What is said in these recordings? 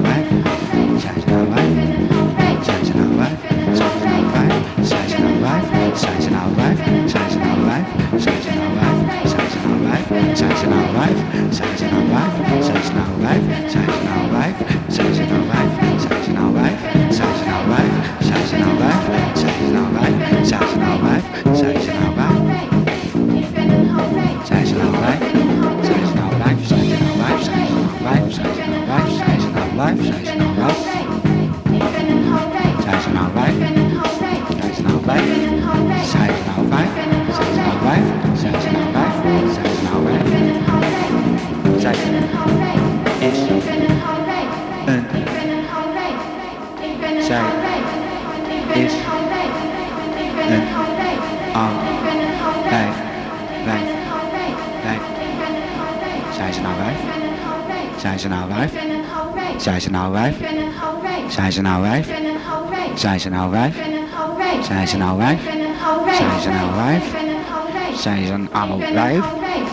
life, life, in our life, such in our life, ze nou wijf? Zijn ze nou wijf? Zijn ze nou wijf? Zijn ze nou wijf? Zijn ze nou wijf? Zijn ze nou wijf? Zijn ze nou wijf? Zijn ze nou wijf? Zij is een Zij is een wijf. Wijf. Wijf. Zijn ze nou wijf? Zijn ze nou wijf? Zijn ze nou wijf? Zijn ze nou wijf? Zijn ze nou wijf? Zijn ze nou wijf? Zijn ze nou wijf? Zij is een oud wijf.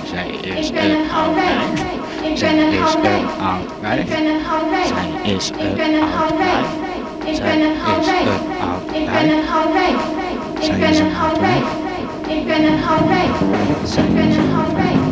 Zij is een oud wijf. Zij is een oud wijf. Zij is een oud wijf. Zij is een oud wijf. Zij is een oud wijf. Ik ben een oud wijf. Zij is een oud wijf.